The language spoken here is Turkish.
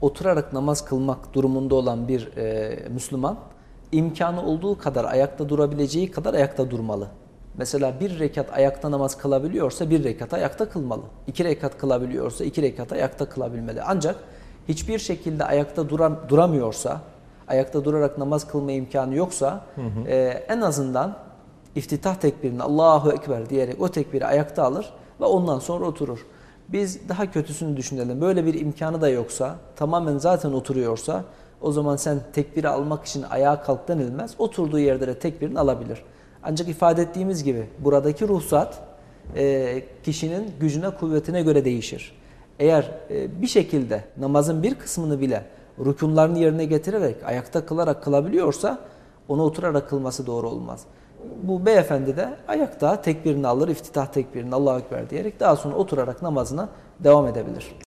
oturarak namaz kılmak durumunda olan bir e, Müslüman imkanı olduğu kadar ayakta durabileceği kadar ayakta durmalı. Mesela bir rekat ayakta namaz kılabiliyorsa bir rekat ayakta kılmalı. İki rekat kılabiliyorsa iki rekat ayakta kılabilmeli. Ancak hiçbir şekilde ayakta duram, duramıyorsa, ayakta durarak namaz kılma imkanı yoksa hı hı. E, en azından iftitah tekbirini Allahu Ekber diyerek o tekbiri ayakta alır ve ondan sonra oturur. Biz daha kötüsünü düşünelim. Böyle bir imkanı da yoksa, tamamen zaten oturuyorsa o zaman sen tekbiri almak için ayağa kalk denilmez. Oturduğu yerde de tekbirini alabilir. Ancak ifade ettiğimiz gibi buradaki ruhsat e, kişinin gücüne, kuvvetine göre değişir. Eğer e, bir şekilde namazın bir kısmını bile rükunlarını yerine getirerek, ayakta kılarak kılabiliyorsa onu oturarak kılması doğru olmaz. Bu beyefendi de ayakta tekbirini alır, iftitah tekbirini Allahu Ekber diyerek daha sonra oturarak namazına devam edebilir.